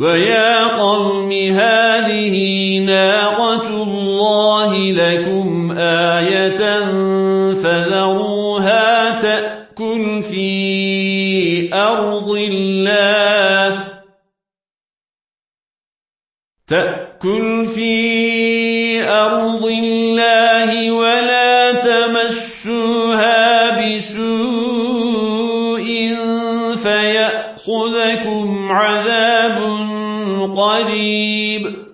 ويا قوم هذه ناقة الله لكم آية فذروها تأكل في أرض الله تأكل في أرض الله ولا تمسوها بسوء فيأخذكم عذاب قريب.